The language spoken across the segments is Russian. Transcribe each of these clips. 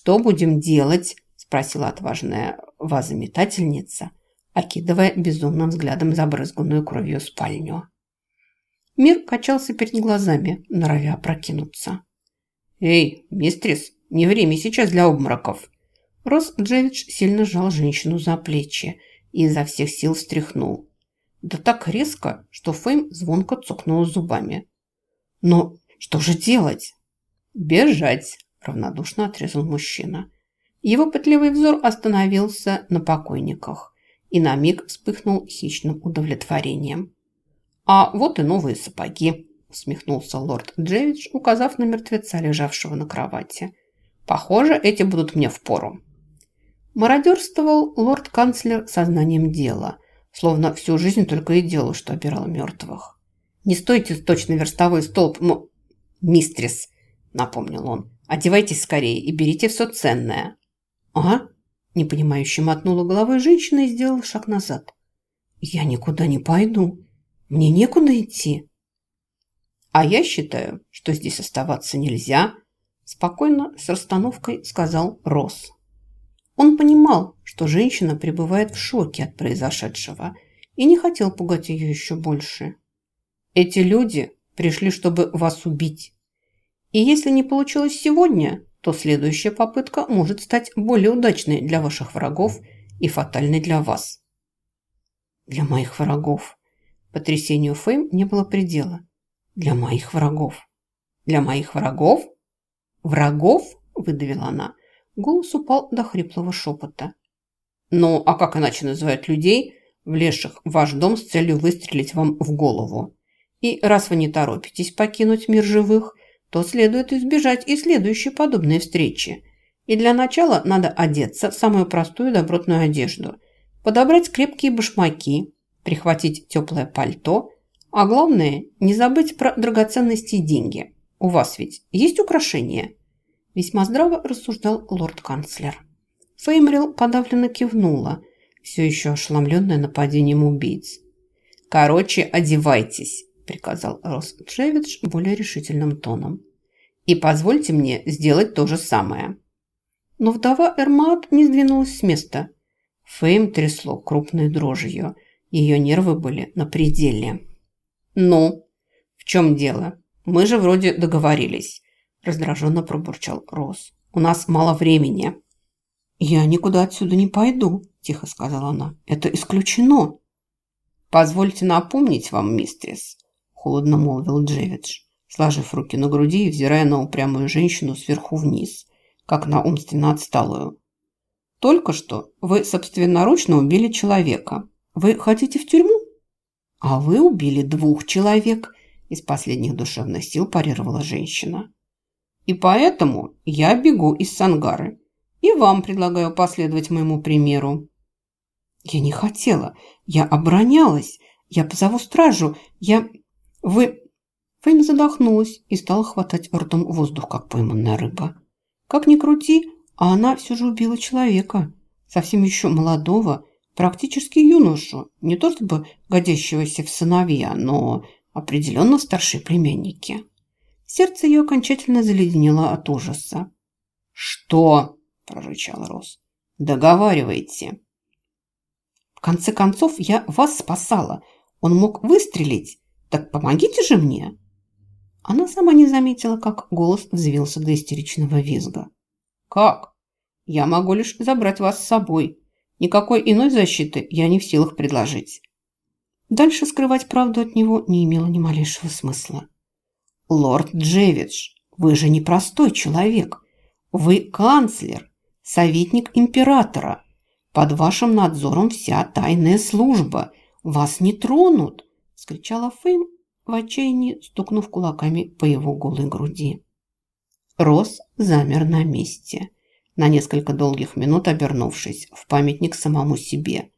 «Что будем делать?» – спросила отважная вазометательница, окидывая безумным взглядом забрызганную кровью спальню. Мир качался перед глазами, норовя опрокинуться. «Эй, мистрис, не время сейчас для обмороков!» Рос Джевидж сильно сжал женщину за плечи и изо всех сил встряхнул. Да так резко, что Фейм звонко цокнула зубами. «Но что же делать?» «Бежать!» – равнодушно отрезал мужчина. Его пытливый взор остановился на покойниках и на миг вспыхнул хищным удовлетворением. «А вот и новые сапоги», – усмехнулся лорд Джевидж, указав на мертвеца, лежавшего на кровати. «Похоже, эти будут мне впору». Мародерствовал лорд-канцлер сознанием дела, словно всю жизнь только и делал, что обирал мертвых. «Не стойте точно верстовой столб, мистрис», – напомнил он. «Одевайтесь скорее и берите все ценное». «А?» – непонимающе мотнула головой женщина и сделала шаг назад. «Я никуда не пойду. Мне некуда идти». «А я считаю, что здесь оставаться нельзя», – спокойно с расстановкой сказал Росс. Он понимал, что женщина пребывает в шоке от произошедшего и не хотел пугать ее еще больше. «Эти люди пришли, чтобы вас убить. И если не получилось сегодня, то следующая попытка может стать более удачной для ваших врагов и фатальной для вас. Для моих врагов. Потрясению Фейм не было предела. Для моих врагов. Для моих врагов? Врагов? Выдавила она. Голос упал до хриплого шепота. Ну, а как иначе называют людей, влезших в ваш дом с целью выстрелить вам в голову? И раз вы не торопитесь покинуть мир живых, то следует избежать и следующей подобной встречи. И для начала надо одеться в самую простую добротную одежду, подобрать крепкие башмаки, прихватить теплое пальто, а главное, не забыть про драгоценности и деньги. У вас ведь есть украшения?» Весьма здраво рассуждал лорд-канцлер. Феймрил подавленно кивнула, все еще ошеломленная нападением убийц. «Короче, одевайтесь приказал Рос Джевидж более решительным тоном. «И позвольте мне сделать то же самое». Но вдова Эрмат не сдвинулась с места. Фейм трясло крупной дрожью. Ее нервы были на пределе. «Ну, в чем дело? Мы же вроде договорились», – раздраженно пробурчал Рос. «У нас мало времени». «Я никуда отсюда не пойду», – тихо сказала она. «Это исключено». «Позвольте напомнить вам, мистерс, холодно молвил Джевидж, сложив руки на груди и взирая на упрямую женщину сверху вниз, как на умственно отсталую. «Только что вы собственноручно убили человека. Вы хотите в тюрьму?» «А вы убили двух человек», – из последних душевных сил парировала женщина. «И поэтому я бегу из Сангары. И вам предлагаю последовать моему примеру». «Я не хотела. Я оборонялась. Я позову стражу. Я...» «Вы...» Фейм задохнулась и стала хватать ртом воздух, как пойманная рыба. Как ни крути, а она все же убила человека. Совсем еще молодого, практически юношу. Не то чтобы годящегося в сыновья, но определенно старшие племянники. Сердце ее окончательно заледенело от ужаса. «Что?» – прорычал Рос. «Договаривайте». «В конце концов, я вас спасала. Он мог выстрелить. Так помогите же мне!» Она сама не заметила, как голос взвился до истеричного визга. «Как? Я могу лишь забрать вас с собой. Никакой иной защиты я не в силах предложить». Дальше скрывать правду от него не имело ни малейшего смысла. «Лорд Джевидж, вы же не простой человек. Вы канцлер, советник императора. Под вашим надзором вся тайная служба. Вас не тронут вскричала Фейм в отчаянии, стукнув кулаками по его голой груди. Рос замер на месте, на несколько долгих минут обернувшись в памятник самому себе,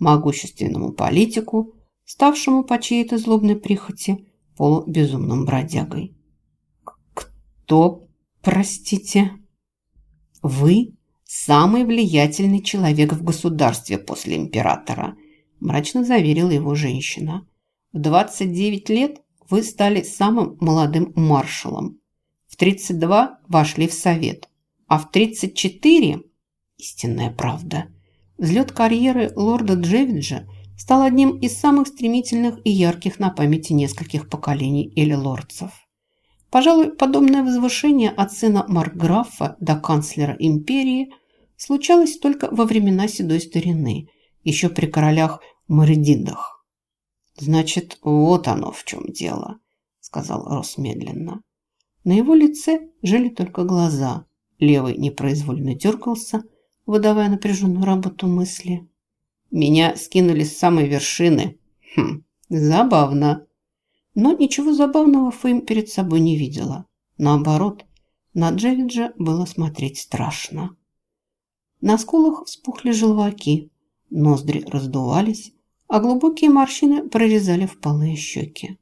могущественному политику, ставшему по чьей-то злобной прихоти полубезумным бродягой. «Кто, простите?» «Вы самый влиятельный человек в государстве после императора», мрачно заверила его женщина. В 29 лет вы стали самым молодым маршалом. В 32 вошли в совет, А в 34 – истинная правда. Взлет карьеры лорда Джевиджа стал одним из самых стремительных и ярких на памяти нескольких поколений или лордцев. Пожалуй, подобное возвышение от сына Маркграфа до канцлера империи случалось только во времена седой старины, еще при королях Маридидах. «Значит, вот оно в чем дело», – сказал Рос медленно. На его лице жили только глаза. Левый непроизвольно дергался, выдавая напряженную работу мысли. «Меня скинули с самой вершины. Хм, забавно». Но ничего забавного Фейм перед собой не видела. Наоборот, на Джевиджа было смотреть страшно. На скулах вспухли желваки, ноздри раздувались, а глубокие морщины прорезали впалые щеки.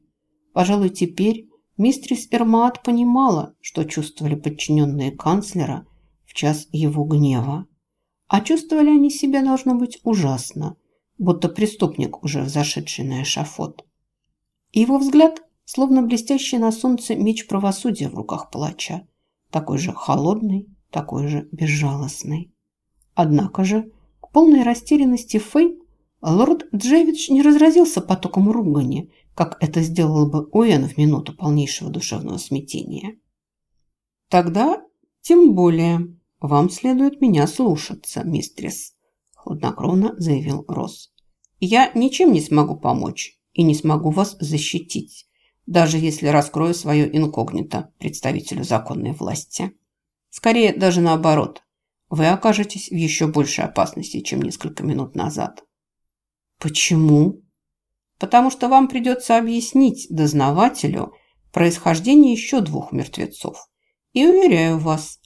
Пожалуй, теперь мистрис Эрмаат понимала, что чувствовали подчиненные канцлера в час его гнева. А чувствовали они себя, должно быть, ужасно, будто преступник, уже взошедший на эшафот. Его взгляд, словно блестящий на солнце меч правосудия в руках палача, такой же холодный, такой же безжалостный. Однако же, к полной растерянности Фэй, лорд Джевидж не разразился потоком ругани, как это сделал бы Уэн в минуту полнейшего душевного смятения. «Тогда тем более вам следует меня слушаться, мистрис», хладнокровно заявил Росс. «Я ничем не смогу помочь, и не смогу вас защитить, даже если раскрою свое инкогнито представителю законной власти. Скорее, даже наоборот, вы окажетесь в еще большей опасности, чем несколько минут назад. Почему? Потому что вам придется объяснить дознавателю происхождение еще двух мертвецов. И уверяю вас,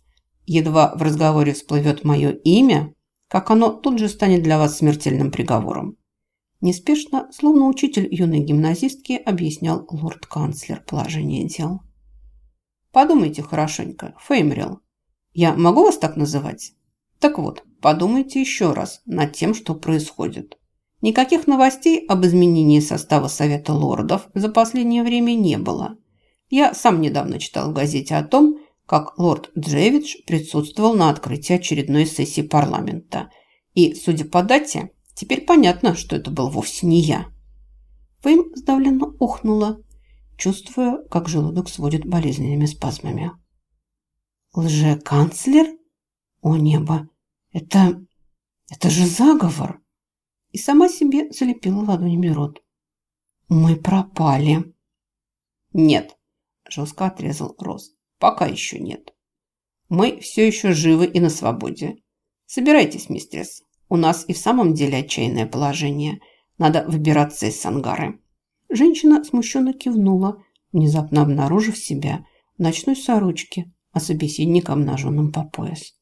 едва в разговоре всплывет мое имя, как оно тут же станет для вас смертельным приговором. Неспешно, словно учитель юной гимназистки, объяснял лорд-канцлер положение дел. «Подумайте хорошенько, Феймрил. Я могу вас так называть? Так вот, подумайте еще раз над тем, что происходит. Никаких новостей об изменении состава Совета лордов за последнее время не было. Я сам недавно читал в газете о том, как лорд Джевидж присутствовал на открытии очередной сессии парламента. И, судя по дате, Теперь понятно, что это был вовсе не я. Фейм сдавленно ухнула, чувствуя, как желудок сводит болезненными спазмами. «Лже-канцлер? О небо! Это... это же заговор!» И сама себе залепила ладонями рот. «Мы пропали!» «Нет!» – жестко отрезал Роз. «Пока еще нет. Мы все еще живы и на свободе. Собирайтесь, мистерс. У нас и в самом деле отчаянное положение. Надо выбираться из сангары». Женщина смущенно кивнула, внезапно обнаружив себя в ночной сорочке, а собеседник обнаженным по пояс.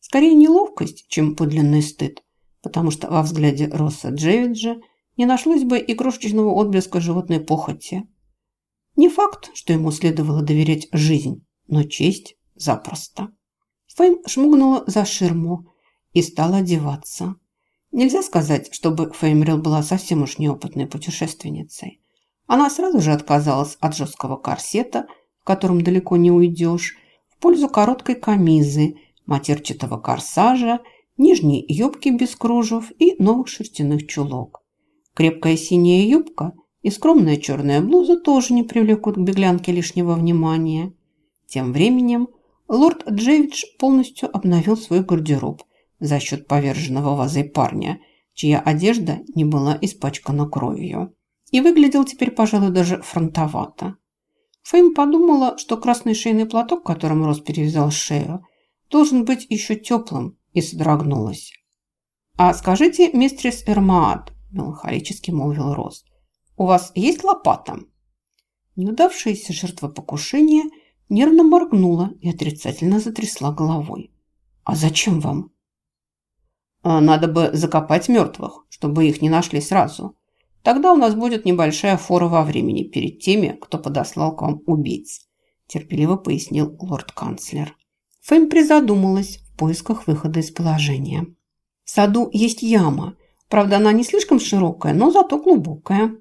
Скорее неловкость, чем подлинный стыд, потому что во взгляде Росса Джевиджа не нашлось бы и крошечного отблеска животной похоти. Не факт, что ему следовало доверять жизнь, но честь запросто. Фейм шмугнула за ширму, и стала одеваться. Нельзя сказать, чтобы Феймрил была совсем уж неопытной путешественницей. Она сразу же отказалась от жесткого корсета, в котором далеко не уйдешь, в пользу короткой камизы, матерчатого корсажа, нижней юбки без кружев и новых шерстяных чулок. Крепкая синяя юбка и скромная черная блуза тоже не привлекут к беглянке лишнего внимания. Тем временем лорд Джевидж полностью обновил свой гардероб – за счет поверженного вазой парня, чья одежда не была испачкана кровью. И выглядел теперь, пожалуй, даже фронтовато. Фейм подумала, что красный шейный платок, которым Рос перевязал шею, должен быть еще теплым, и содрогнулась. «А скажите, мистрис Эрмаат», – меланхолически молвил Рос, – «у вас есть лопата?» Неудавшаяся жертва покушения нервно моргнула и отрицательно затрясла головой. «А зачем вам?» А надо бы закопать мертвых, чтобы их не нашли сразу. Тогда у нас будет небольшая фора во времени перед теми, кто подослал к вам убийц», – терпеливо пояснил лорд-канцлер. Фэм призадумалась в поисках выхода из положения. В саду есть яма. Правда, она не слишком широкая, но зато глубокая.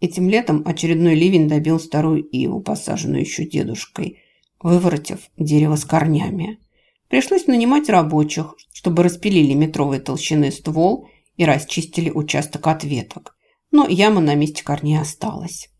Этим летом очередной ливень добил старую иву, посаженную еще дедушкой, выворотив дерево с корнями. Пришлось нанимать рабочих, чтобы распилили метровой толщины ствол и расчистили участок от веток. Но яма на месте корней осталась.